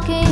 walking